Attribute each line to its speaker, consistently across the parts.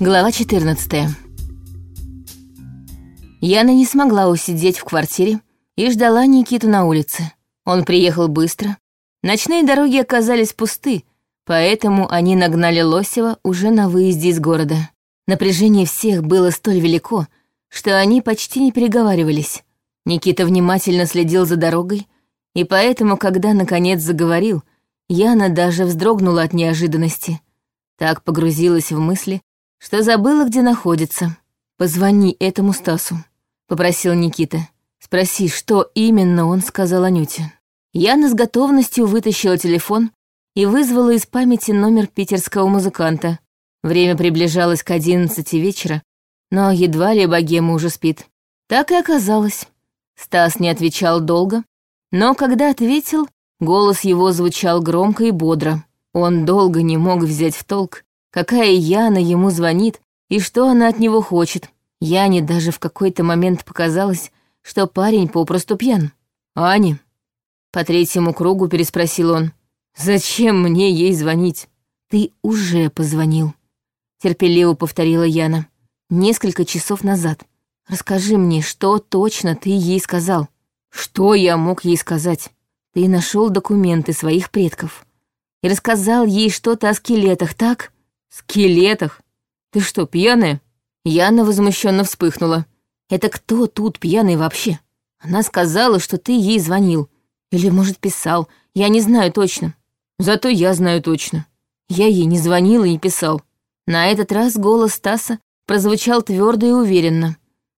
Speaker 1: Глава 14 Яна не смогла усидеть в квартире и ждала Никиту на улице. Он приехал быстро. Ночные дороги оказались пусты, поэтому они нагнали Лосева уже на выезде из города. Напряжение всех было столь велико, что они почти не переговаривались. Никита внимательно следил за дорогой, и поэтому, когда наконец заговорил, Яна даже вздрогнула от неожиданности. Так погрузилась в мысли, что забыла, где находится. «Позвони этому Стасу», — попросил Никита. «Спроси, что именно он сказал Анюте». Яна с готовностью вытащила телефон и вызвала из памяти номер питерского музыканта. Время приближалось к одиннадцати вечера, но едва ли богема уже спит. Так и оказалось. Стас не отвечал долго, но когда ответил, голос его звучал громко и бодро. Он долго не мог взять в толк, какая Яна ему звонит и что она от него хочет. Яне даже в какой-то момент показалось, что парень попросту пьян. «Ани?» По третьему кругу переспросил он. «Зачем мне ей звонить?» «Ты уже позвонил», — терпеливо повторила Яна. «Несколько часов назад. Расскажи мне, что точно ты ей сказал?» «Что я мог ей сказать?» «Ты нашел документы своих предков и рассказал ей что-то о скелетах, так?» «Скелетах? Ты что, пьяная?» Яна возмущенно вспыхнула. «Это кто тут пьяный вообще? Она сказала, что ты ей звонил. Или, может, писал. Я не знаю точно. Зато я знаю точно. Я ей не звонил и не писал». На этот раз голос Стаса прозвучал твердо и уверенно.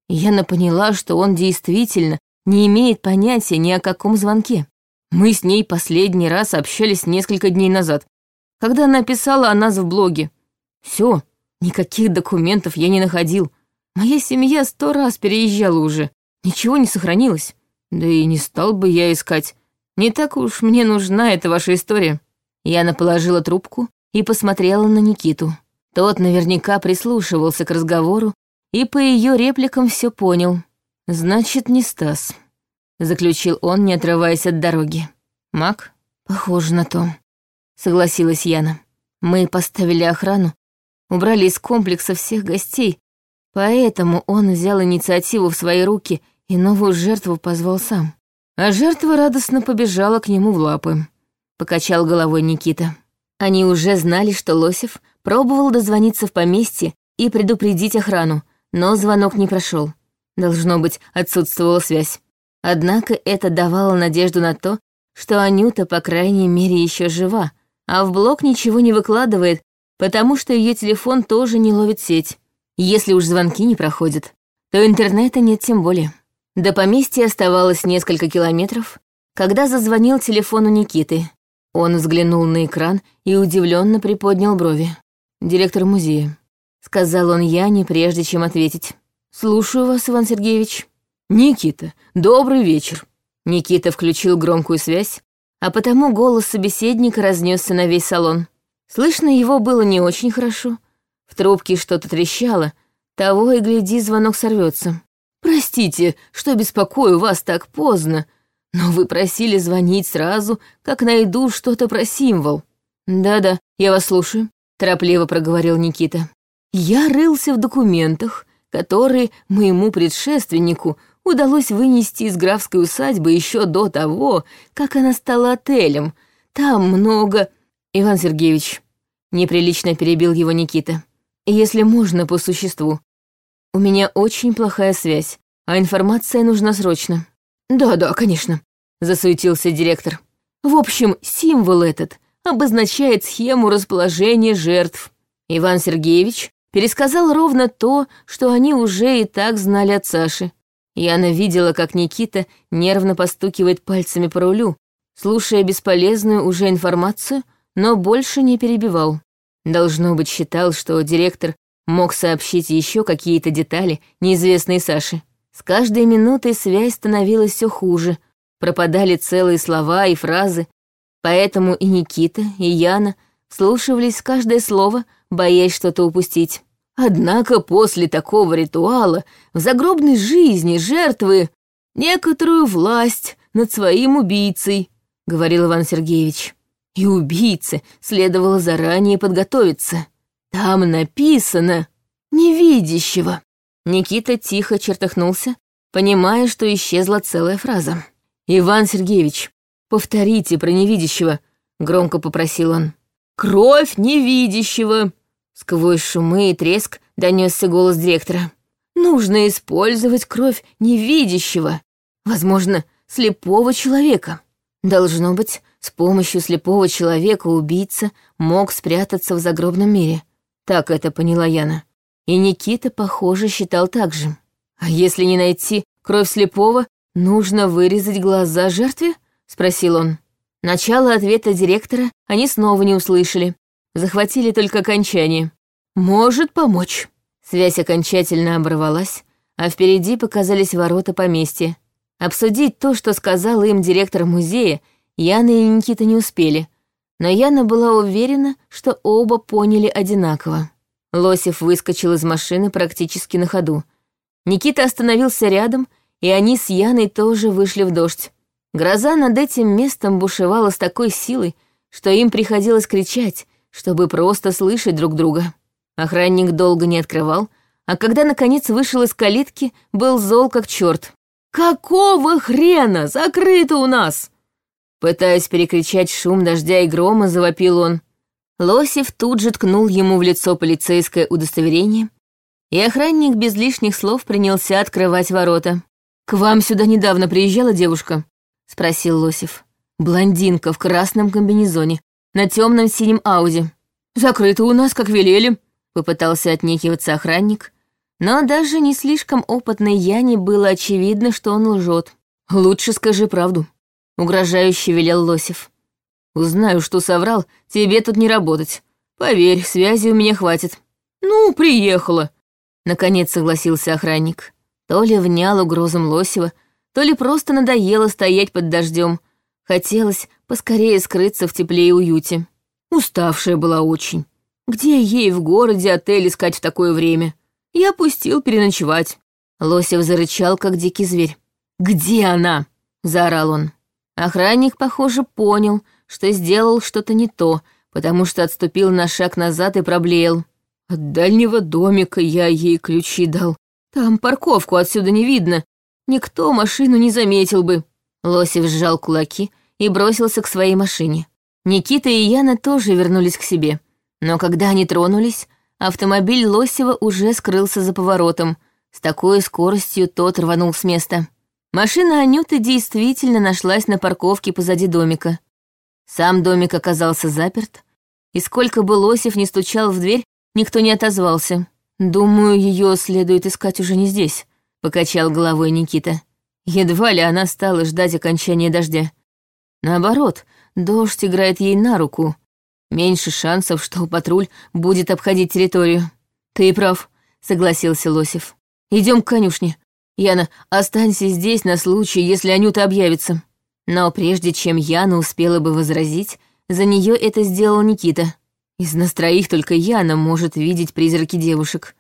Speaker 1: Яна поняла, что он действительно не имеет понятия ни о каком звонке. Мы с ней последний раз общались несколько дней назад, когда она писала о нас в блоге. Все, Никаких документов я не находил. Моя семья сто раз переезжала уже. Ничего не сохранилось. Да и не стал бы я искать. Не так уж мне нужна эта ваша история. Яна положила трубку и посмотрела на Никиту. Тот наверняка прислушивался к разговору и по ее репликам все понял. «Значит, не Стас», — заключил он, не отрываясь от дороги. «Мак?» «Похоже на то», — согласилась Яна. «Мы поставили охрану убрали из комплекса всех гостей, поэтому он взял инициативу в свои руки и новую жертву позвал сам. А жертва радостно побежала к нему в лапы. Покачал головой Никита. Они уже знали, что Лосев пробовал дозвониться в поместье и предупредить охрану, но звонок не прошел. Должно быть, отсутствовала связь. Однако это давало надежду на то, что Анюта, по крайней мере, еще жива, а в блог ничего не выкладывает потому что ее телефон тоже не ловит сеть. Если уж звонки не проходят, то интернета нет тем более. До поместья оставалось несколько километров, когда зазвонил телефон у Никиты. Он взглянул на экран и удивленно приподнял брови. «Директор музея», — сказал он Яне, прежде чем ответить. «Слушаю вас, Иван Сергеевич». «Никита, добрый вечер». Никита включил громкую связь, а потому голос собеседника разнесся на весь салон. Слышно его было не очень хорошо. В трубке что-то трещало, того и гляди, звонок сорвется. «Простите, что беспокою вас так поздно, но вы просили звонить сразу, как найду что-то про символ». «Да-да, я вас слушаю», — торопливо проговорил Никита. «Я рылся в документах, которые моему предшественнику удалось вынести из графской усадьбы еще до того, как она стала отелем. Там много...» «Иван Сергеевич», — неприлично перебил его Никита, «если можно, по существу. У меня очень плохая связь, а информация нужна срочно». «Да-да, конечно», — засуетился директор. «В общем, символ этот обозначает схему расположения жертв. Иван Сергеевич пересказал ровно то, что они уже и так знали от Саши. Яна видела, как Никита нервно постукивает пальцами по рулю, слушая бесполезную уже информацию, но больше не перебивал. Должно быть, считал, что директор мог сообщить еще какие-то детали, неизвестные Саше. С каждой минутой связь становилась все хуже, пропадали целые слова и фразы, поэтому и Никита, и Яна слушались каждое слово, боясь что-то упустить. Однако после такого ритуала в загробной жизни жертвы некоторую власть над своим убийцей, говорил Иван Сергеевич. И убийце следовало заранее подготовиться. Там написано... невидящего». Никита тихо чертыхнулся, понимая, что исчезла целая фраза. «Иван Сергеевич, повторите про невидящего», — громко попросил он. «Кровь невидящего!» Сквозь шумы и треск донесся голос директора. «Нужно использовать кровь невидящего, возможно, слепого человека. Должно быть, с помощью слепого человека убийца мог спрятаться в загробном мире. Так это поняла Яна. И Никита, похоже, считал так же. А если не найти кровь слепого, нужно вырезать глаза жертве? Спросил он. Начало ответа директора они снова не услышали. Захватили только окончание. «Может помочь». Связь окончательно оборвалась, а впереди показались ворота поместья. Обсудить то, что сказал им директор музея, Яна и Никита не успели, но Яна была уверена, что оба поняли одинаково. Лосев выскочил из машины практически на ходу. Никита остановился рядом, и они с Яной тоже вышли в дождь. Гроза над этим местом бушевала с такой силой, что им приходилось кричать, чтобы просто слышать друг друга. Охранник долго не открывал, а когда наконец вышел из калитки, был зол как черт. «Какого хрена? Закрыто у нас!» Пытаясь перекричать шум дождя и грома, завопил он. Лосев тут же ткнул ему в лицо полицейское удостоверение, и охранник без лишних слов принялся открывать ворота. «К вам сюда недавно приезжала девушка?» — спросил Лосев. «Блондинка в красном комбинезоне, на темном синем ауди. Закрыто у нас, как велели», — попытался отнекиваться охранник, но даже не слишком опытной Яне было очевидно, что он лжет. «Лучше скажи правду», — угрожающе велел Лосев. «Узнаю, что соврал, тебе тут не работать. Поверь, связи у меня хватит». «Ну, приехала», — наконец согласился охранник. То ли внял угрозам Лосева, то ли просто надоело стоять под дождем. Хотелось поскорее скрыться в тепле и уюте. Уставшая была очень. Где ей в городе отель искать в такое время? Я опустил переночевать. Лосев зарычал, как дикий зверь. «Где она?» — заорал он. Охранник, похоже, понял, что сделал что-то не то, потому что отступил на шаг назад и проблеял. От дальнего домика я ей ключи дал. Там парковку отсюда не видно. Никто машину не заметил бы. Лосев сжал кулаки и бросился к своей машине. Никита и Яна тоже вернулись к себе. Но когда они тронулись, автомобиль Лосева уже скрылся за поворотом. С такой скоростью тот рванул с места. Машина Анюты действительно нашлась на парковке позади домика. Сам домик оказался заперт, и сколько бы Лосев не стучал в дверь, никто не отозвался. «Думаю, ее следует искать уже не здесь», — покачал головой Никита. Едва ли она стала ждать окончания дождя. Наоборот, дождь играет ей на руку. Меньше шансов, что патруль будет обходить территорию. «Ты прав», — согласился Лосев. Идем к конюшне. Яна, останься здесь на случай, если Анюта объявится». Но прежде чем Яна успела бы возразить, за нее это сделал Никита. Из нас троих только Яна может видеть призраки девушек.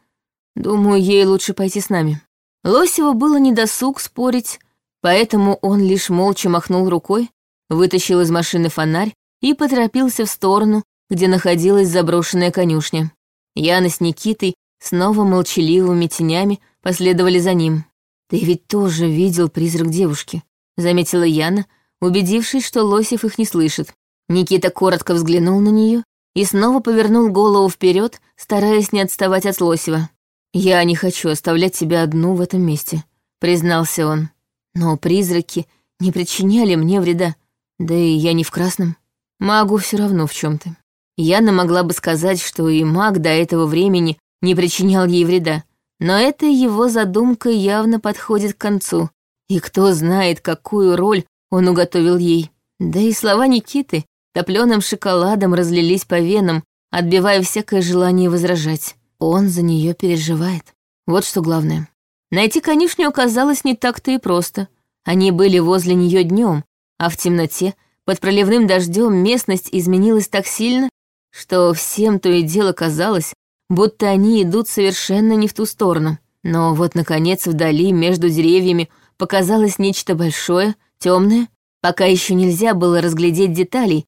Speaker 1: Думаю, ей лучше пойти с нами. Лосеву было недосуг спорить, поэтому он лишь молча махнул рукой, вытащил из машины фонарь и поторопился в сторону, где находилась заброшенная конюшня. Яна с Никитой снова молчаливыми тенями последовали за ним. «Ты ведь тоже видел призрак девушки», — заметила Яна, убедившись, что Лосев их не слышит. Никита коротко взглянул на нее и снова повернул голову вперед, стараясь не отставать от Лосева. «Я не хочу оставлять тебя одну в этом месте», — признался он. «Но призраки не причиняли мне вреда, да и я не в красном. Магу все равно в чем то Яна могла бы сказать, что и маг до этого времени не причинял ей вреда, но эта его задумка явно подходит к концу, и кто знает, какую роль он уготовил ей. Да и слова Никиты топленым шоколадом разлились по венам, отбивая всякое желание возражать. Он за нее переживает. Вот что главное. Найти конюшню оказалось не так-то и просто. Они были возле нее днем, а в темноте, под проливным дождем, местность изменилась так сильно, что всем то и дело казалось, будто они идут совершенно не в ту сторону. Но вот, наконец, вдали, между деревьями, показалось нечто большое, темное. Пока еще нельзя было разглядеть деталей,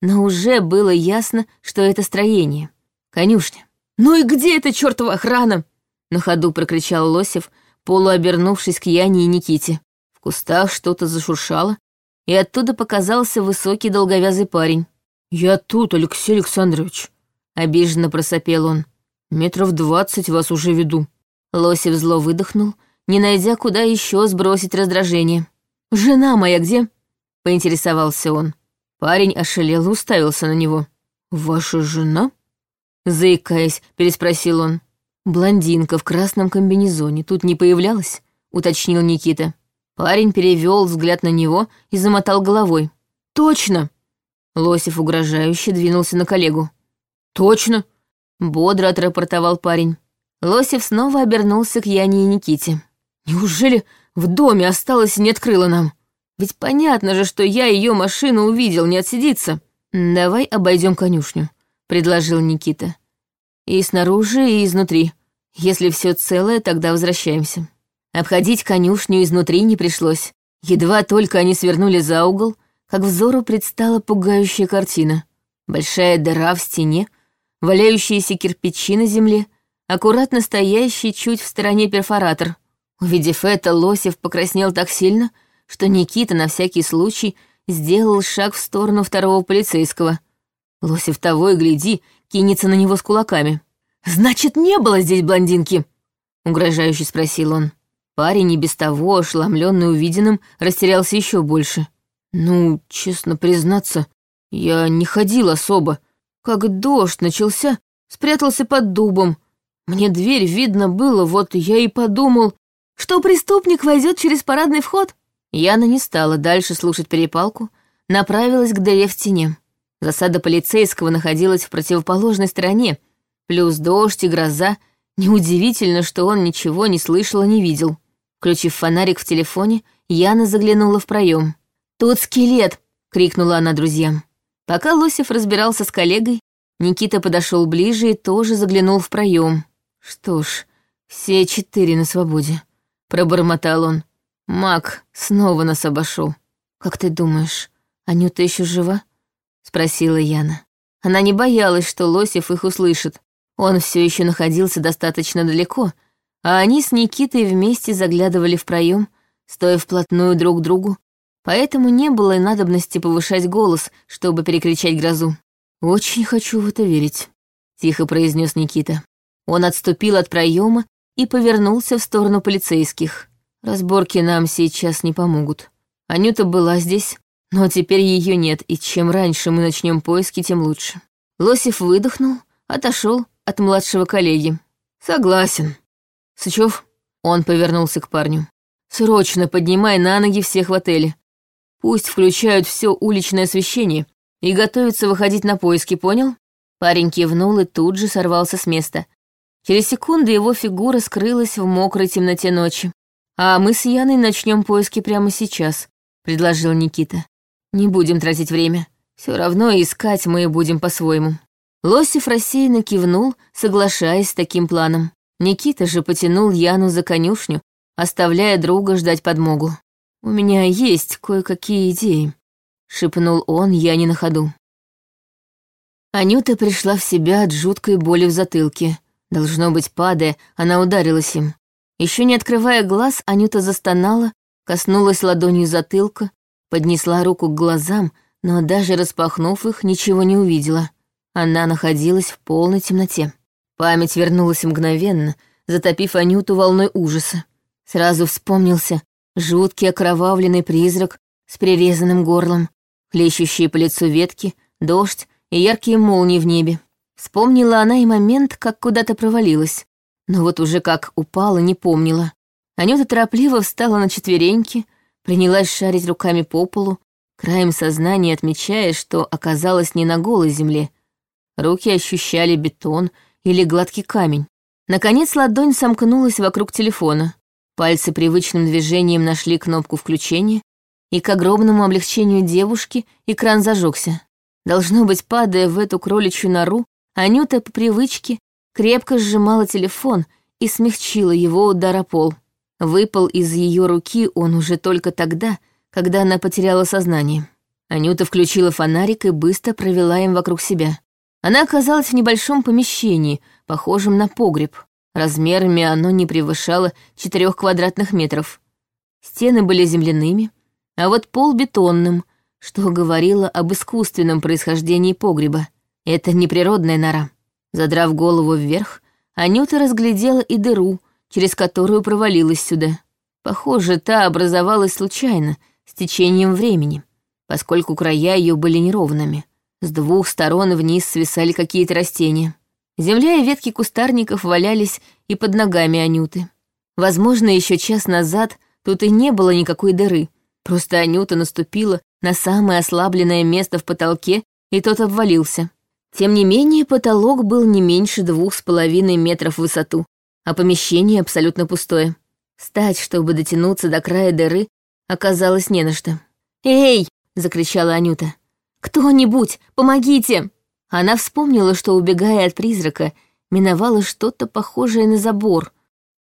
Speaker 1: но уже было ясно, что это строение. Конюшня. «Ну и где эта чертова охрана?» На ходу прокричал Лосев, полуобернувшись к Яне и Никите. В кустах что-то зашуршало, и оттуда показался высокий долговязый парень. «Я тут, Алексей Александрович», — обиженно просопел он. «Метров двадцать вас уже веду». Лосев зло выдохнул, не найдя, куда еще сбросить раздражение. «Жена моя где?» — поинтересовался он. Парень ошалел и уставился на него. «Ваша жена?» Заикаясь, переспросил он. «Блондинка в красном комбинезоне тут не появлялась?» — уточнил Никита. Парень перевел взгляд на него и замотал головой. «Точно!» Лосев угрожающе двинулся на коллегу. «Точно!» — бодро отрапортовал парень. Лосев снова обернулся к Яне и Никите. «Неужели в доме осталось и не открыла нам? Ведь понятно же, что я ее машину увидел, не отсидится. Давай обойдем конюшню», — предложил Никита. «И снаружи, и изнутри. Если все целое, тогда возвращаемся». Обходить конюшню изнутри не пришлось. Едва только они свернули за угол, как взору предстала пугающая картина. Большая дыра в стене, валяющиеся кирпичи на земле, аккуратно стоящий чуть в стороне перфоратор. Увидев это, Лосев покраснел так сильно, что Никита на всякий случай сделал шаг в сторону второго полицейского. Лосев того и гляди, кинется на него с кулаками. «Значит, не было здесь блондинки?» — угрожающе спросил он. Парень и без того, ошеломленный увиденным, растерялся еще больше. Ну, честно признаться, я не ходил особо. Как дождь начался, спрятался под дубом. Мне дверь видно было, вот я и подумал, что преступник войдет через парадный вход. Яна не стала дальше слушать перепалку, направилась к дыре в стене. Засада полицейского находилась в противоположной стороне, плюс дождь и гроза. Неудивительно, что он ничего не слышал и не видел. Включив фонарик в телефоне, Яна заглянула в проем. «Тут скелет!» — крикнула она друзьям. Пока Лосев разбирался с коллегой, Никита подошел ближе и тоже заглянул в проем. «Что ж, все четыре на свободе», — пробормотал он. «Мак снова нас обошел. Как ты думаешь, Анюта еще жива?» — спросила Яна. Она не боялась, что Лосев их услышит. Он все еще находился достаточно далеко — а они с Никитой вместе заглядывали в проем, стоя вплотную друг к другу, поэтому не было и надобности повышать голос, чтобы перекричать грозу. «Очень хочу в это верить», — тихо произнес Никита. Он отступил от проема и повернулся в сторону полицейских. «Разборки нам сейчас не помогут. Анюта была здесь, но теперь ее нет, и чем раньше мы начнем поиски, тем лучше». Лосев выдохнул, отошел от младшего коллеги. «Согласен», «Сычев?» Он повернулся к парню. «Срочно поднимай на ноги всех в отеле. Пусть включают все уличное освещение и готовятся выходить на поиски, понял?» Парень кивнул и тут же сорвался с места. Через секунду его фигура скрылась в мокрой темноте ночи. «А мы с Яной начнем поиски прямо сейчас», — предложил Никита. «Не будем тратить время. Все равно искать мы будем по-своему». Лосев рассеянно кивнул, соглашаясь с таким планом. Никита же потянул Яну за конюшню, оставляя друга ждать подмогу. «У меня есть кое-какие идеи», — шепнул он Яне на ходу. Анюта пришла в себя от жуткой боли в затылке. Должно быть, падая, она ударилась им. Еще не открывая глаз, Анюта застонала, коснулась ладонью затылка, поднесла руку к глазам, но даже распахнув их, ничего не увидела. Она находилась в полной темноте. Память вернулась мгновенно, затопив Анюту волной ужаса. Сразу вспомнился жуткий окровавленный призрак с прирезанным горлом, хлещущие по лицу ветки, дождь и яркие молнии в небе. Вспомнила она и момент, как куда-то провалилась. Но вот уже как упала, не помнила. Анюта торопливо встала на четвереньки, принялась шарить руками по полу, краем сознания отмечая, что оказалась не на голой земле. Руки ощущали бетон — или гладкий камень. Наконец ладонь сомкнулась вокруг телефона. Пальцы привычным движением нашли кнопку включения, и к огромному облегчению девушки экран зажегся. Должно быть, падая в эту кроличью нору, Анюта по привычке крепко сжимала телефон и смягчила его удар о пол. Выпал из ее руки он уже только тогда, когда она потеряла сознание. Анюта включила фонарик и быстро провела им вокруг себя. Она оказалась в небольшом помещении, похожем на погреб. Размерами оно не превышало четырех квадратных метров. Стены были земляными, а вот пол бетонным, что говорило об искусственном происхождении погреба. Это неприродная нора. Задрав голову вверх, Анюта разглядела и дыру, через которую провалилась сюда. Похоже, та образовалась случайно, с течением времени, поскольку края ее были неровными. С двух сторон вниз свисали какие-то растения. Земля и ветки кустарников валялись и под ногами Анюты. Возможно, еще час назад тут и не было никакой дыры, просто Анюта наступила на самое ослабленное место в потолке, и тот обвалился. Тем не менее, потолок был не меньше двух с половиной метров в высоту, а помещение абсолютно пустое. Встать, чтобы дотянуться до края дыры, оказалось не на что. «Эй!» — закричала Анюта. «Кто-нибудь, помогите!» Она вспомнила, что, убегая от призрака, миновала что-то похожее на забор.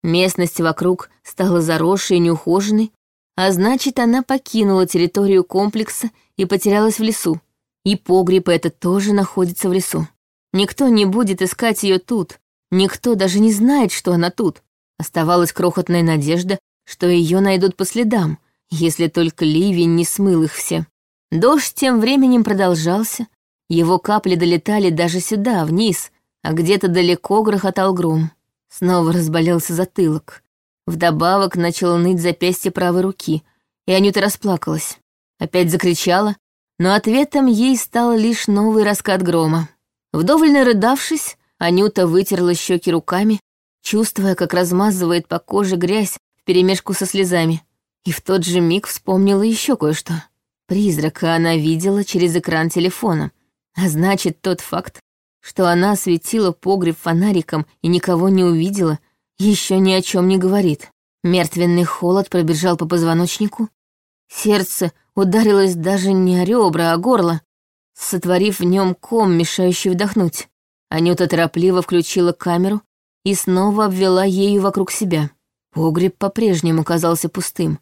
Speaker 1: Местность вокруг стала заросшей и неухоженной, а значит, она покинула территорию комплекса и потерялась в лесу. И погреб этот тоже находится в лесу. Никто не будет искать ее тут, никто даже не знает, что она тут. Оставалась крохотная надежда, что ее найдут по следам, если только ливень не смыл их все. Дождь тем временем продолжался, его капли долетали даже сюда, вниз, а где-то далеко грохотал гром. Снова разболелся затылок. Вдобавок начало ныть запястье правой руки, и Анюта расплакалась. Опять закричала, но ответом ей стал лишь новый раскат грома. Вдоволь нарыдавшись, Анюта вытерла щеки руками, чувствуя, как размазывает по коже грязь вперемешку со слезами. И в тот же миг вспомнила еще кое-что. Призрака она видела через экран телефона. А значит, тот факт, что она осветила погреб фонариком и никого не увидела, еще ни о чем не говорит. Мертвенный холод пробежал по позвоночнику. Сердце ударилось даже не о ребра, а горло, сотворив в нем ком, мешающий вдохнуть. Анюта торопливо включила камеру и снова обвела ею вокруг себя. Погреб по-прежнему казался пустым,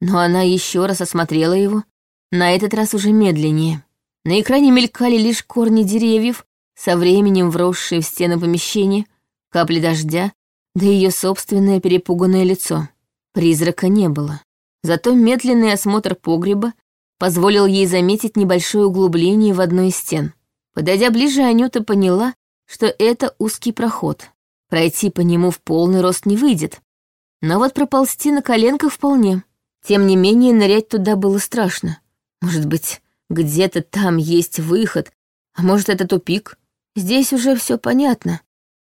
Speaker 1: но она еще раз осмотрела его, на этот раз уже медленнее. На экране мелькали лишь корни деревьев, со временем вросшие в стены помещения, капли дождя, да ее собственное перепуганное лицо. Призрака не было. Зато медленный осмотр погреба позволил ей заметить небольшое углубление в одной из стен. Подойдя ближе, Анюта поняла, что это узкий проход. Пройти по нему в полный рост не выйдет. Но вот проползти на коленках вполне. Тем не менее, нырять туда было страшно. Может быть, где-то там есть выход, а может, это тупик. Здесь уже все понятно.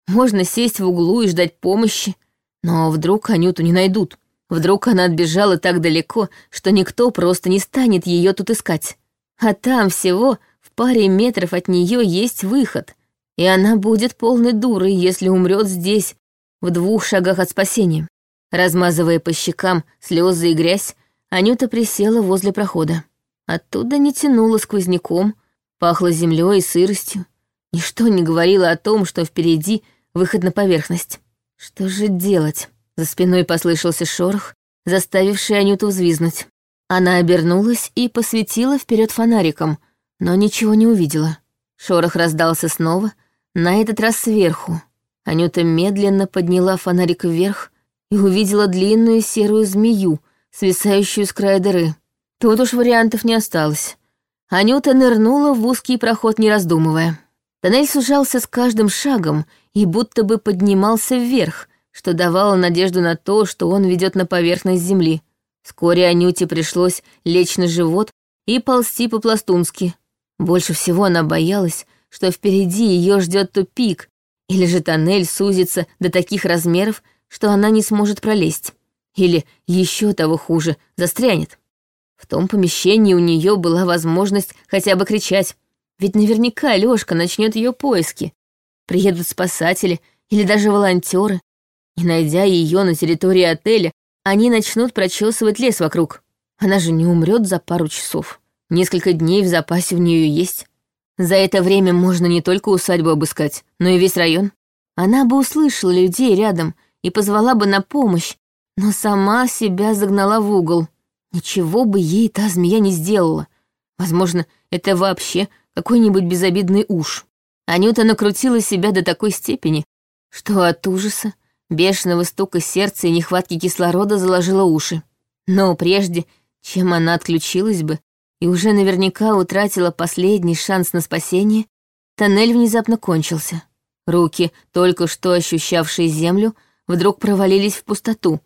Speaker 1: Можно сесть в углу и ждать помощи. Но вдруг Анюту не найдут. Вдруг она отбежала так далеко, что никто просто не станет ее тут искать. А там всего в паре метров от нее есть выход. И она будет полной дурой, если умрет здесь, в двух шагах от спасения. Размазывая по щекам слезы и грязь, Анюта присела возле прохода. Оттуда не тянуло сквозняком, пахло землей и сыростью. Ничто не говорило о том, что впереди выход на поверхность. Что же делать? За спиной послышался шорох, заставивший Анюту взвизнуть. Она обернулась и посветила вперед фонариком, но ничего не увидела. Шорох раздался снова, на этот раз сверху. Анюта медленно подняла фонарик вверх и увидела длинную серую змею, свисающую с края дыры. Тут уж вариантов не осталось. Анюта нырнула в узкий проход, не раздумывая. Тоннель сужался с каждым шагом и будто бы поднимался вверх, что давало надежду на то, что он ведет на поверхность земли. Вскоре Анюте пришлось лечь на живот и ползти по-пластунски. Больше всего она боялась, что впереди ее ждет тупик, или же тоннель сузится до таких размеров, что она не сможет пролезть. Или еще того хуже, застрянет. В том помещении у нее была возможность хотя бы кричать, ведь наверняка Лёшка начнет ее поиски. Приедут спасатели или даже волонтеры. И найдя ее на территории отеля, они начнут прочесывать лес вокруг. Она же не умрет за пару часов. Несколько дней в запасе у нее есть. За это время можно не только усадьбу обыскать, но и весь район. Она бы услышала людей рядом и позвала бы на помощь, но сама себя загнала в угол. Ничего бы ей та змея не сделала. Возможно, это вообще какой-нибудь безобидный уж. Анюта накрутила себя до такой степени, что от ужаса, бешеного стука сердца и нехватки кислорода заложила уши. Но прежде, чем она отключилась бы и уже наверняка утратила последний шанс на спасение, тоннель внезапно кончился. Руки, только что ощущавшие землю, вдруг провалились в пустоту,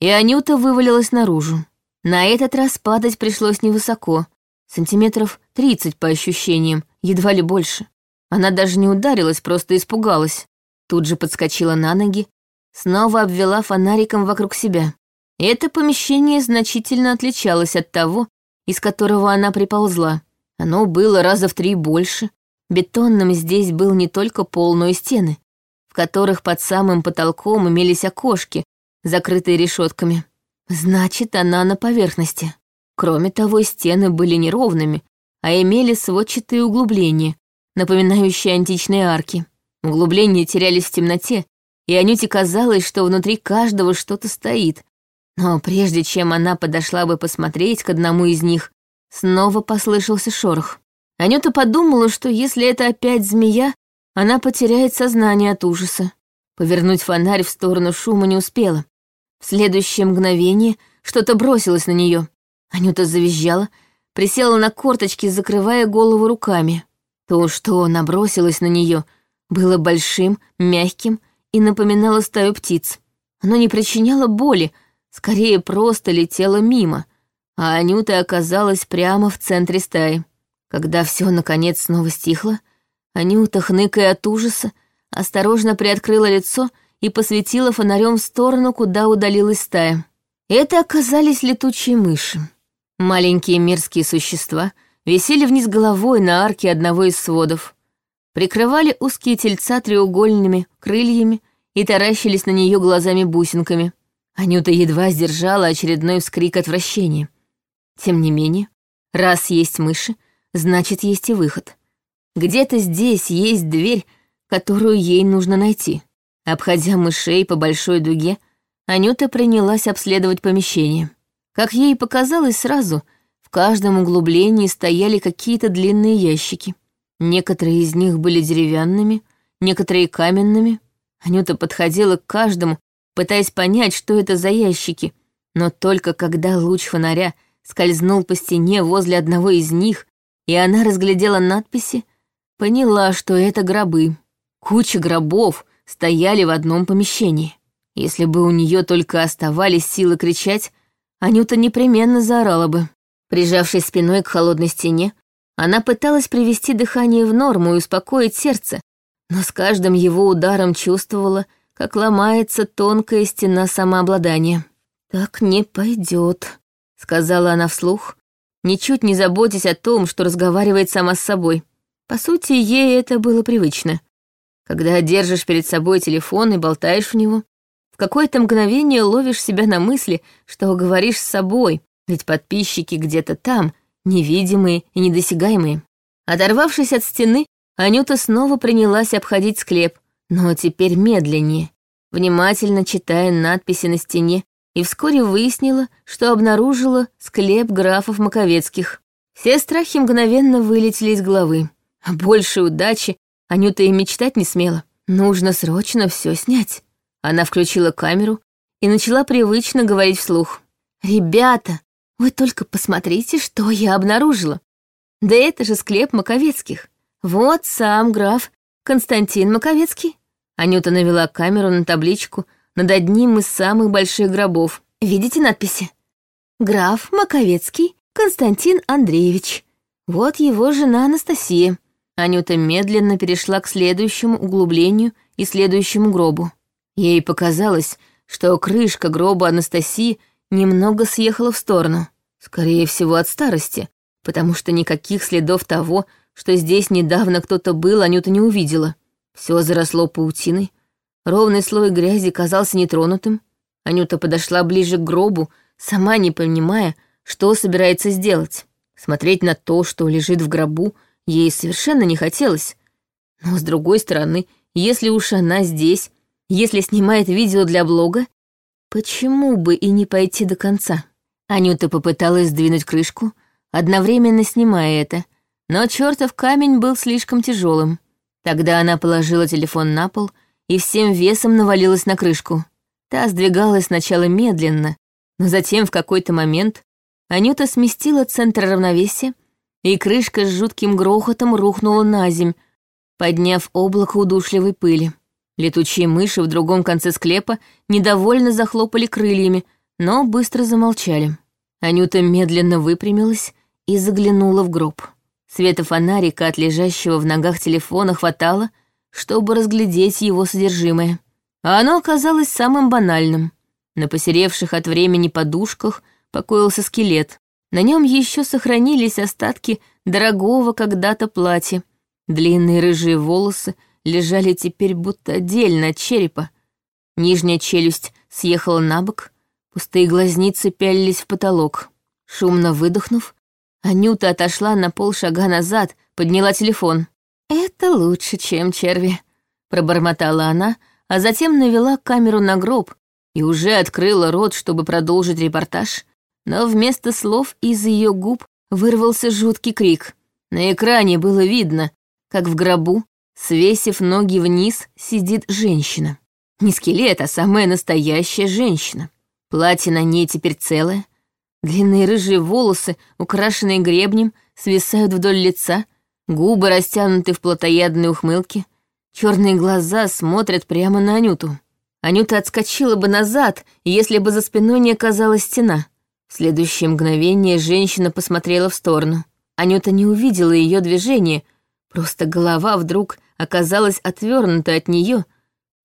Speaker 1: и Анюта вывалилась наружу. На этот раз падать пришлось невысоко, сантиметров тридцать по ощущениям, едва ли больше. Она даже не ударилась, просто испугалась. Тут же подскочила на ноги, снова обвела фонариком вокруг себя. Это помещение значительно отличалось от того, из которого она приползла. Оно было раза в три больше. Бетонным здесь был не только пол, но и стены, в которых под самым потолком имелись окошки, закрытые решетками. Значит, она на поверхности. Кроме того, стены были неровными, а имели сводчатые углубления, напоминающие античные арки. Углубления терялись в темноте, и Анюте казалось, что внутри каждого что-то стоит. Но прежде чем она подошла бы посмотреть к одному из них, снова послышался шорох. Анюта подумала, что если это опять змея, она потеряет сознание от ужаса. Повернуть фонарь в сторону шума не успела. Следующее мгновение что-то бросилось на нее. Анюта завизжала, присела на корточки, закрывая голову руками. То, что набросилось на нее, было большим, мягким и напоминало стаю птиц. Оно не причиняло боли, скорее просто летело мимо, а Анюта оказалась прямо в центре стаи. Когда все наконец снова стихло, Анюта, хныкая от ужаса, осторожно приоткрыла лицо и посветила фонарем в сторону, куда удалилась стая. Это оказались летучие мыши. Маленькие мерзкие существа висели вниз головой на арке одного из сводов, прикрывали узкие тельца треугольными крыльями и таращились на нее глазами-бусинками. Анюта едва сдержала очередной вскрик отвращения. Тем не менее, раз есть мыши, значит, есть и выход. Где-то здесь есть дверь, которую ей нужно найти. Обходя мышей по большой дуге, Анюта принялась обследовать помещение. Как ей показалось сразу, в каждом углублении стояли какие-то длинные ящики. Некоторые из них были деревянными, некоторые каменными. Анюта подходила к каждому, пытаясь понять, что это за ящики, но только когда луч фонаря скользнул по стене возле одного из них, и она разглядела надписи, поняла, что это гробы. Куча гробов, стояли в одном помещении. Если бы у нее только оставались силы кричать, Анюта непременно заорала бы. Прижавшись спиной к холодной стене, она пыталась привести дыхание в норму и успокоить сердце, но с каждым его ударом чувствовала, как ломается тонкая стена самообладания. «Так не пойдет», — сказала она вслух, ничуть не заботясь о том, что разговаривает сама с собой. По сути, ей это было привычно. Когда держишь перед собой телефон и болтаешь в него, в какое-то мгновение ловишь себя на мысли, что говоришь с собой, ведь подписчики где-то там, невидимые и недосягаемые. Оторвавшись от стены, Анюта снова принялась обходить склеп, но теперь медленнее, внимательно читая надписи на стене, и вскоре выяснила, что обнаружила склеп графов Маковецких. Все страхи мгновенно вылетели из головы. Большей удачи Анюта и мечтать не смела. Нужно срочно все снять. Она включила камеру и начала привычно говорить вслух. «Ребята, вы только посмотрите, что я обнаружила. Да это же склеп Маковецких. Вот сам граф Константин Маковецкий». Анюта навела камеру на табличку над одним из самых больших гробов. Видите надписи? «Граф Маковецкий Константин Андреевич». Вот его жена Анастасия. Анюта медленно перешла к следующему углублению и следующему гробу. Ей показалось, что крышка гроба Анастасии немного съехала в сторону. Скорее всего, от старости, потому что никаких следов того, что здесь недавно кто-то был, Анюта не увидела. Все заросло паутиной. Ровный слой грязи казался нетронутым. Анюта подошла ближе к гробу, сама не понимая, что собирается сделать. Смотреть на то, что лежит в гробу, ей совершенно не хотелось. Но, с другой стороны, если уж она здесь, если снимает видео для блога, почему бы и не пойти до конца? Анюта попыталась сдвинуть крышку, одновременно снимая это, но чертов камень был слишком тяжелым. Тогда она положила телефон на пол и всем весом навалилась на крышку. Та сдвигалась сначала медленно, но затем в какой-то момент Анюта сместила центр равновесия, и крышка с жутким грохотом рухнула на земь, подняв облако удушливой пыли. Летучие мыши в другом конце склепа недовольно захлопали крыльями, но быстро замолчали. Анюта медленно выпрямилась и заглянула в гроб. Света фонарика от лежащего в ногах телефона хватало, чтобы разглядеть его содержимое. А оно оказалось самым банальным. На посеревших от времени подушках покоился скелет. На нем еще сохранились остатки дорогого когда-то платья. Длинные рыжие волосы лежали теперь будто отдельно от черепа. Нижняя челюсть съехала на бок, пустые глазницы пялились в потолок. Шумно выдохнув, Анюта отошла на полшага назад, подняла телефон. «Это лучше, чем черви», — пробормотала она, а затем навела камеру на гроб и уже открыла рот, чтобы продолжить репортаж, но вместо слов из ее губ вырвался жуткий крик. На экране было видно, как в гробу Свесив ноги вниз, сидит женщина. Не скелет, а самая настоящая женщина. Платье на ней теперь целое. Длинные рыжие волосы, украшенные гребнем, свисают вдоль лица, губы растянуты в плотоядной ухмылке, черные глаза смотрят прямо на Анюту. Анюта отскочила бы назад, если бы за спиной не оказалась стена. Следующее мгновение женщина посмотрела в сторону. Анюта не увидела ее движения, просто голова вдруг оказалась отвернута от нее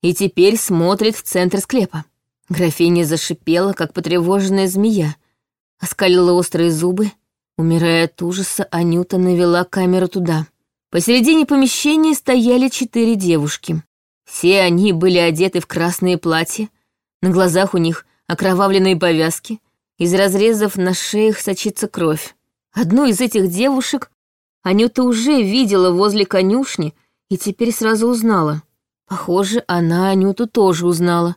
Speaker 1: и теперь смотрит в центр склепа. Графиня зашипела, как потревоженная змея, оскалила острые зубы. Умирая от ужаса, Анюта навела камеру туда. Посередине помещения стояли четыре девушки. Все они были одеты в красные платья, на глазах у них окровавленные повязки, из разрезов на шеях сочится кровь. Одну из этих девушек Анюта уже видела возле конюшни, и теперь сразу узнала. Похоже, она Анюту тоже узнала,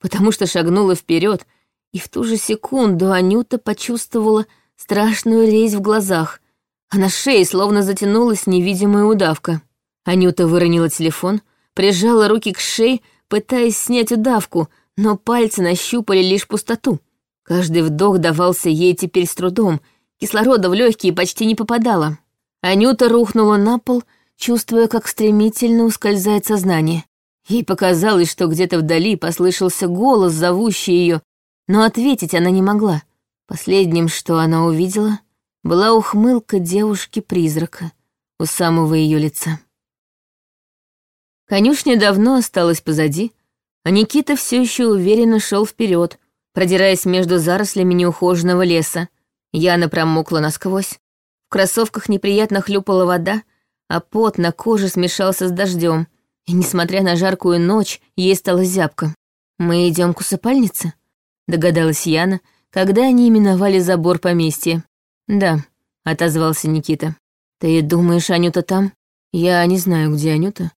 Speaker 1: потому что шагнула вперед, и в ту же секунду Анюта почувствовала страшную резь в глазах, а на шее словно затянулась невидимая удавка. Анюта выронила телефон, прижала руки к шее, пытаясь снять удавку, но пальцы нащупали лишь пустоту. Каждый вдох давался ей теперь с трудом, кислорода в легкие почти не попадало. Анюта рухнула на пол, чувствуя, как стремительно ускользает сознание. Ей показалось, что где-то вдали послышался голос, зовущий ее, но ответить она не могла. Последним, что она увидела, была ухмылка девушки-призрака у самого ее лица. Конюшня давно осталась позади, а Никита все еще уверенно шел вперед, продираясь между зарослями неухоженного леса. Яна промокла насквозь. В кроссовках неприятно хлюпала вода, а пот на коже смешался с дождем, и, несмотря на жаркую ночь, ей стало зябко. «Мы идем к усыпальнице?» — догадалась Яна, когда они именовали забор поместья. «Да», — отозвался Никита. «Ты думаешь, Анюта там? Я не знаю, где Анюта.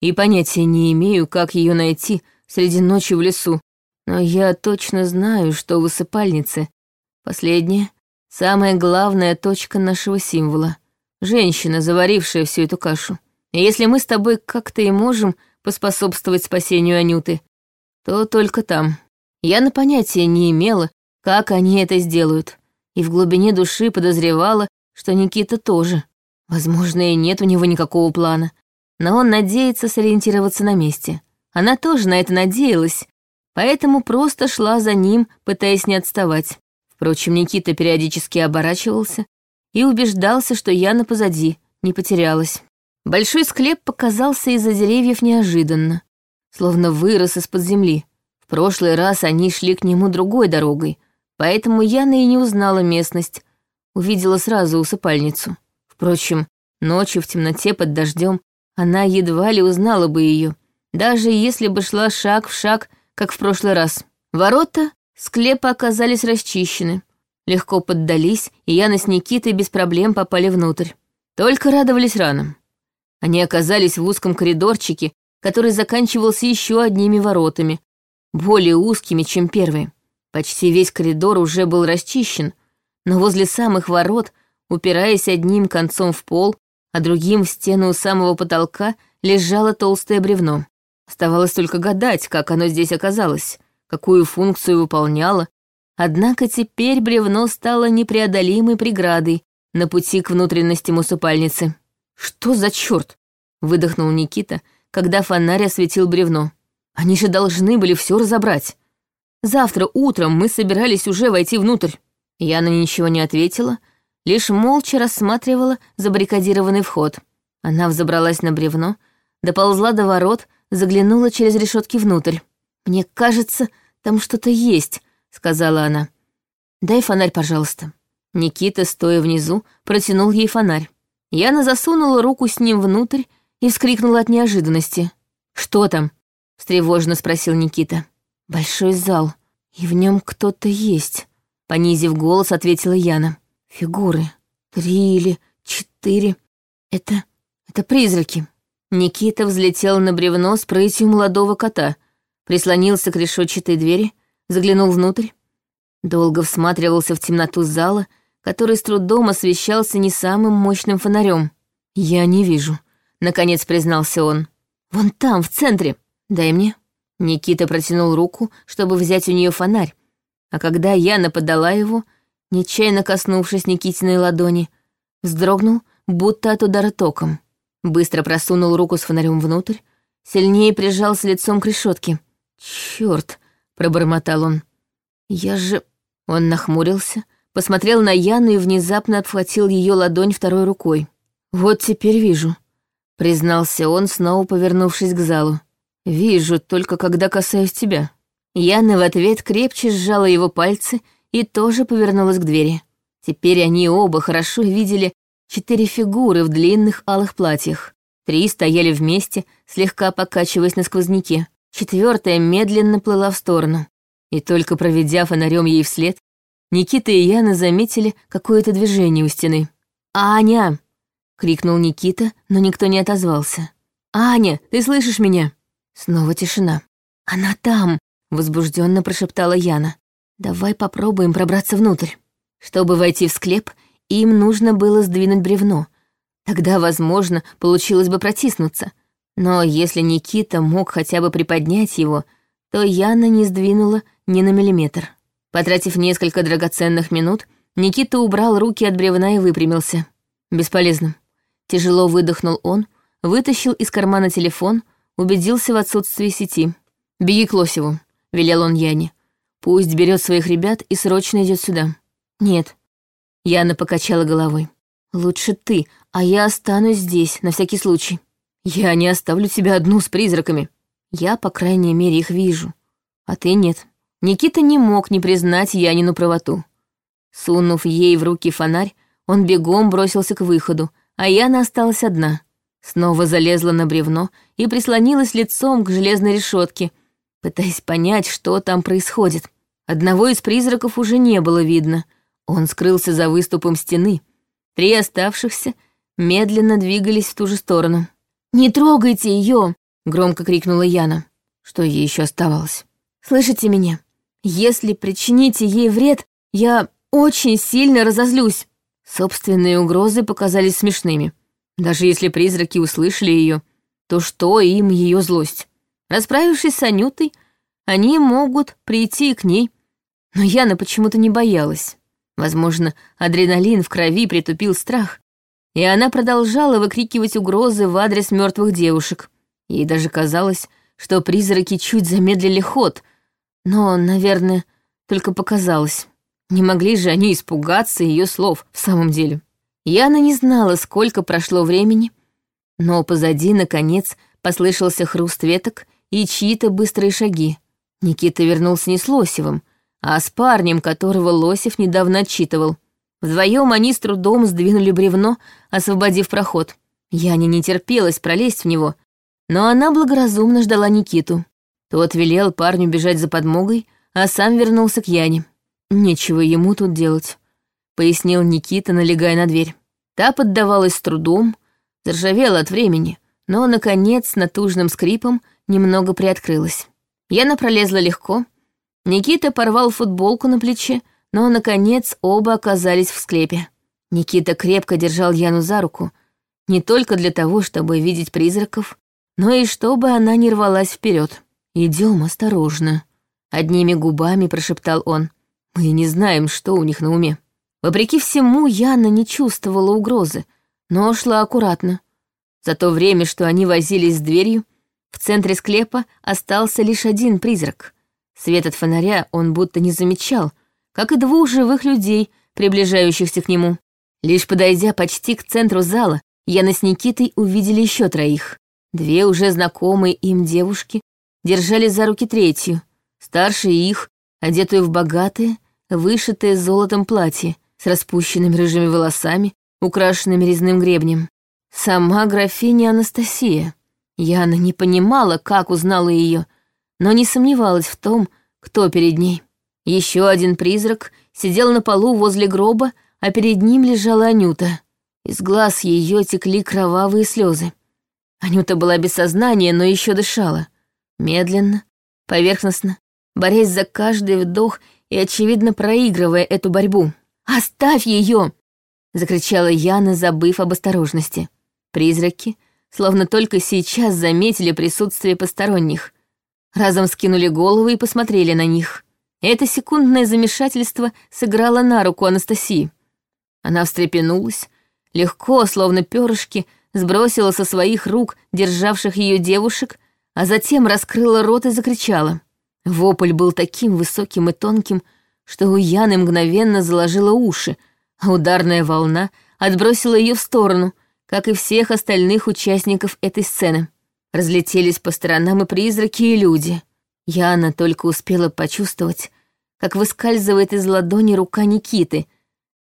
Speaker 1: И понятия не имею, как ее найти среди ночи в лесу. Но я точно знаю, что в последняя, самая главная точка нашего символа женщина, заварившая всю эту кашу. И если мы с тобой как-то и можем поспособствовать спасению Анюты, то только там. Я на понятия не имела, как они это сделают, и в глубине души подозревала, что Никита тоже. Возможно, и нет у него никакого плана, но он надеется сориентироваться на месте. Она тоже на это надеялась, поэтому просто шла за ним, пытаясь не отставать. Впрочем, Никита периодически оборачивался, и убеждался, что Яна позади, не потерялась. Большой склеп показался из-за деревьев неожиданно, словно вырос из-под земли. В прошлый раз они шли к нему другой дорогой, поэтому Яна и не узнала местность, увидела сразу усыпальницу. Впрочем, ночью в темноте под дождем она едва ли узнала бы ее, даже если бы шла шаг в шаг, как в прошлый раз. Ворота склепа оказались расчищены, легко поддались, и Яна с Никитой без проблем попали внутрь. Только радовались рано. Они оказались в узком коридорчике, который заканчивался еще одними воротами, более узкими, чем первые. Почти весь коридор уже был расчищен, но возле самых ворот, упираясь одним концом в пол, а другим в стену у самого потолка, лежало толстое бревно. Оставалось только гадать, как оно здесь оказалось, какую функцию выполняло. Однако теперь бревно стало непреодолимой преградой на пути к внутренностям усыпальницы. «Что за черт?» — выдохнул Никита, когда фонарь осветил бревно. «Они же должны были все разобрать. Завтра утром мы собирались уже войти внутрь». Яна ничего не ответила, лишь молча рассматривала забаррикадированный вход. Она взобралась на бревно, доползла до ворот, заглянула через решетки внутрь. «Мне кажется, там что-то есть», — сказала она. «Дай фонарь, пожалуйста». Никита, стоя внизу, протянул ей фонарь. Яна засунула руку с ним внутрь и вскрикнула от неожиданности. «Что там?» — встревоженно спросил Никита. «Большой зал, и в нем кто-то есть», — понизив голос, ответила Яна. «Фигуры. Три или четыре. Это... это призраки». Никита взлетел на бревно с прытью молодого кота, прислонился к решетчатой двери, заглянул внутрь, долго всматривался в темноту зала, который с трудом освещался не самым мощным фонарем. «Я не вижу», — наконец признался он. «Вон там, в центре. Дай мне». Никита протянул руку, чтобы взять у нее фонарь, а когда Яна подала его, нечаянно коснувшись Никитиной ладони, вздрогнул, будто от удара током. Быстро просунул руку с фонарем внутрь, сильнее прижался лицом к решетке. «Чёрт!» — пробормотал он. «Я же...» Он нахмурился, посмотрел на Яну и внезапно обхватил ее ладонь второй рукой. «Вот теперь вижу», — признался он, снова повернувшись к залу. «Вижу, только когда касаюсь тебя». Яна в ответ крепче сжала его пальцы и тоже повернулась к двери. Теперь они оба хорошо видели четыре фигуры в длинных алых платьях. Три стояли вместе, слегка покачиваясь на сквозняке. Четвертая медленно плыла в сторону. И только проведя фонарем ей вслед, Никита и Яна заметили какое-то движение у стены. «Аня!» — крикнул Никита, но никто не отозвался. «Аня, ты слышишь меня?» Снова тишина. «Она там!» — возбужденно прошептала Яна. «Давай попробуем пробраться внутрь». Чтобы войти в склеп, им нужно было сдвинуть бревно. Тогда, возможно, получилось бы протиснуться. Но если Никита мог хотя бы приподнять его, то Яна не сдвинула ни на миллиметр. Потратив несколько драгоценных минут, Никита убрал руки от бревна и выпрямился. Бесполезно. Тяжело выдохнул он, вытащил из кармана телефон, убедился в отсутствии сети. «Беги к Лосеву», — велел он Яне. «Пусть берет своих ребят и срочно идет сюда». «Нет, Яна покачала головой. «Лучше ты, а я останусь здесь, на всякий случай. Я не оставлю тебя одну с призраками. Я, по крайней мере, их вижу. А ты нет». Никита не мог не признать Янину правоту. Сунув ей в руки фонарь, он бегом бросился к выходу, а Яна осталась одна. Снова залезла на бревно и прислонилась лицом к железной решетке, пытаясь понять, что там происходит. Одного из призраков уже не было видно — он скрылся за выступом стены. Три оставшихся медленно двигались в ту же сторону. «Не трогайте ее!» — громко крикнула Яна. Что ей еще оставалось? «Слышите меня? Если причините ей вред, я очень сильно разозлюсь». Собственные угрозы показались смешными. Даже если призраки услышали ее, то что им ее злость? Расправившись с Анютой, они могут прийти к ней, но Яна почему-то не боялась. Возможно, адреналин в крови притупил страх, и она продолжала выкрикивать угрозы в адрес мертвых девушек. Ей даже казалось, что призраки чуть замедлили ход, но, наверное, только показалось. Не могли же они испугаться ее слов в самом деле. Яна не знала, сколько прошло времени, но позади, наконец, послышался хруст веток и чьи-то быстрые шаги. Никита вернулся не с Лосевым, а с парнем, которого Лосев недавно отчитывал. Вдвоем они с трудом сдвинули бревно, освободив проход. Яне не терпелось пролезть в него, но она благоразумно ждала Никиту. Тот велел парню бежать за подмогой, а сам вернулся к Яне. «Нечего ему тут делать», — пояснил Никита, налегая на дверь. Та поддавалась с трудом, заржавела от времени, но, наконец, с натужным скрипом немного приоткрылась. Яна пролезла легко, Никита порвал футболку на плече, но, наконец, оба оказались в склепе. Никита крепко держал Яну за руку, не только для того, чтобы видеть призраков, но и чтобы она не рвалась вперед. Идем осторожно. Одними губами прошептал он. Мы не знаем, что у них на уме. Вопреки всему, Яна не чувствовала угрозы, но шла аккуратно. За то время, что они возились с дверью, в центре склепа остался лишь один призрак. Свет от фонаря он будто не замечал, как и двух живых людей, приближающихся к нему. Лишь подойдя почти к центру зала, Яна с Никитой увидели еще троих. Две уже знакомые им девушки держали за руки третью, старше их, одетую в богатое, вышитое золотом платье, с распущенными рыжими волосами, украшенными резным гребнем. Сама графиня Анастасия. Яна не понимала, как узнала ее, но не сомневалась в том, кто перед ней. Еще один призрак сидел на полу возле гроба, а перед ним лежала Анюта. Из глаз ее текли кровавые слезы. Анюта была без сознания, но еще дышала. Медленно, поверхностно, борясь за каждый вдох и, очевидно, проигрывая эту борьбу. «Оставь ее!» — закричала Яна, забыв об осторожности. Призраки, словно только сейчас заметили присутствие посторонних, разом скинули головы и посмотрели на них. Это секундное замешательство сыграло на руку Анастасии. Она встрепенулась, легко, словно перышки, сбросила со своих рук, державших ее девушек, а затем раскрыла рот и закричала. Вопль был таким высоким и тонким, что у Яны мгновенно заложила уши, а ударная волна отбросила ее в сторону, как и всех остальных участников этой сцены. Разлетелись по сторонам и призраки, и люди. Яна только успела почувствовать, как выскальзывает из ладони рука Никиты,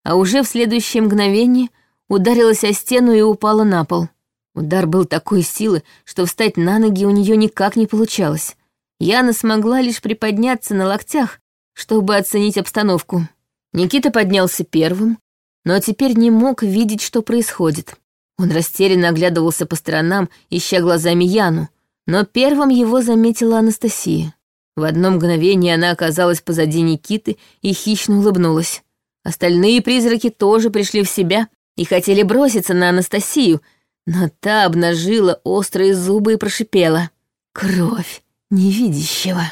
Speaker 1: а уже в следующее мгновение ударилась о стену и упала на пол. Удар был такой силы, что встать на ноги у нее никак не получалось. Яна смогла лишь приподняться на локтях, чтобы оценить обстановку. Никита поднялся первым, но теперь не мог видеть, что происходит. Он растерянно оглядывался по сторонам, ища глазами Яну, но первым его заметила Анастасия. В одно мгновение она оказалась позади Никиты и хищно улыбнулась. Остальные призраки тоже пришли в себя и хотели броситься на Анастасию, но та обнажила острые зубы и прошипела. «Кровь невидящего!»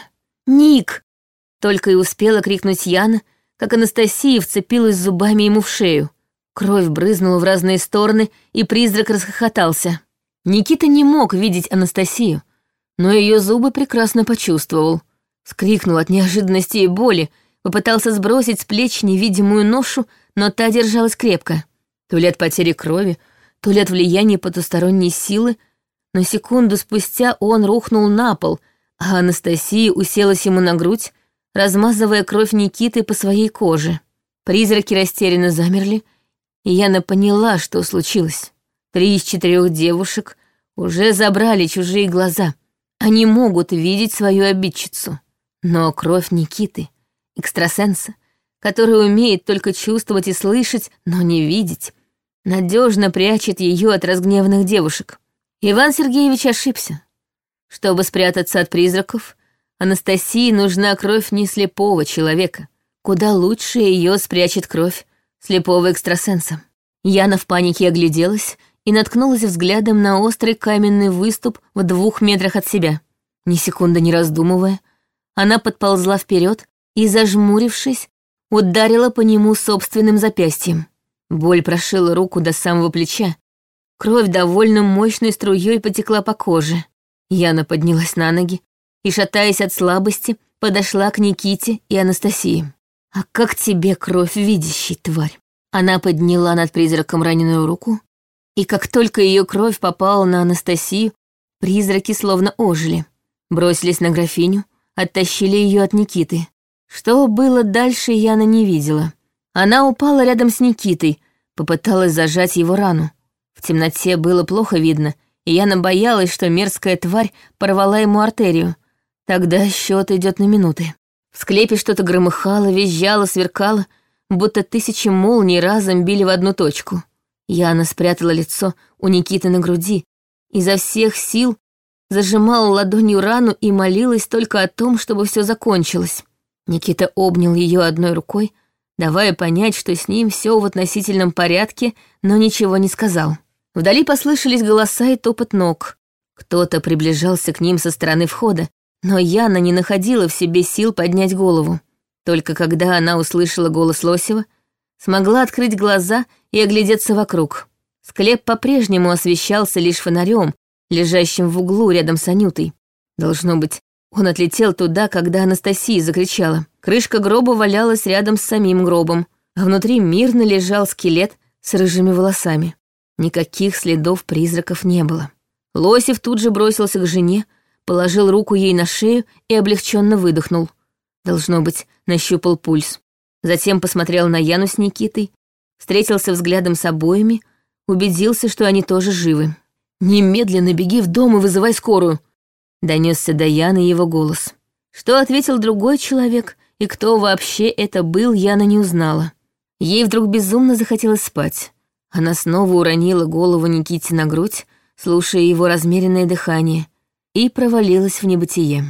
Speaker 1: «Ник!» — только и успела крикнуть Яна, как Анастасия вцепилась зубами ему в шею. Кровь брызнула в разные стороны, и призрак расхохотался. Никита не мог видеть Анастасию, но ее зубы прекрасно почувствовал. Скрикнул от неожиданности и боли, попытался сбросить с плеч невидимую ношу, но та держалась крепко. То ли от потери крови, то ли от влияния потусторонней силы, но секунду спустя он рухнул на пол, а Анастасия уселась ему на грудь, размазывая кровь Никиты по своей коже. Призраки растерянно замерли, и Яна поняла, что случилось. Три из четырех девушек уже забрали чужие глаза. Они могут видеть свою обидчицу. Но кровь Никиты, экстрасенса, который умеет только чувствовать и слышать, но не видеть, надежно прячет ее от разгневанных девушек. Иван Сергеевич ошибся. Чтобы спрятаться от призраков, Анастасии нужна кровь не слепого человека. Куда лучше ее спрячет кровь слепого экстрасенса. Яна в панике огляделась и наткнулась взглядом на острый каменный выступ в двух метрах от себя. Ни секунды не раздумывая, она подползла вперед и, зажмурившись, ударила по нему собственным запястьем. Боль прошила руку до самого плеча. Кровь довольно мощной струей потекла по коже. Яна поднялась на ноги и, шатаясь от слабости, подошла к Никите и Анастасии. «А как тебе кровь видящий, тварь?» Она подняла над призраком раненую руку, и как только ее кровь попала на Анастасию, призраки словно ожили. Бросились на графиню, оттащили ее от Никиты. Что было дальше, Яна не видела. Она упала рядом с Никитой, попыталась зажать его рану. В темноте было плохо видно, и Яна боялась, что мерзкая тварь порвала ему артерию. Тогда счет идет на минуты. В склепе что-то громыхало, визжало, сверкало, будто тысячи молний разом били в одну точку. Яна спрятала лицо у Никиты на груди, изо всех сил зажимала ладонью рану и молилась только о том, чтобы все закончилось. Никита обнял ее одной рукой, давая понять, что с ним все в относительном порядке, но ничего не сказал. Вдали послышались голоса и топот ног. Кто-то приближался к ним со стороны входа, но Яна не находила в себе сил поднять голову. Только когда она услышала голос Лосева, смогла открыть глаза и оглядеться вокруг. Склеп по-прежнему освещался лишь фонарем, лежащим в углу рядом с Анютой. Должно быть, он отлетел туда, когда Анастасия закричала. Крышка гроба валялась рядом с самим гробом, а внутри мирно лежал скелет с рыжими волосами. Никаких следов призраков не было. Лосев тут же бросился к жене, положил руку ей на шею и облегченно выдохнул. Должно быть, нащупал пульс. Затем посмотрел на Яну с Никитой, встретился взглядом с обоими, убедился, что они тоже живы. «Немедленно беги в дом и вызывай скорую!» Донесся до Яны его голос. Что ответил другой человек и кто вообще это был, Яна не узнала. Ей вдруг безумно захотелось спать. Она снова уронила голову Никите на грудь, слушая его размеренное дыхание, и провалилась в небытие.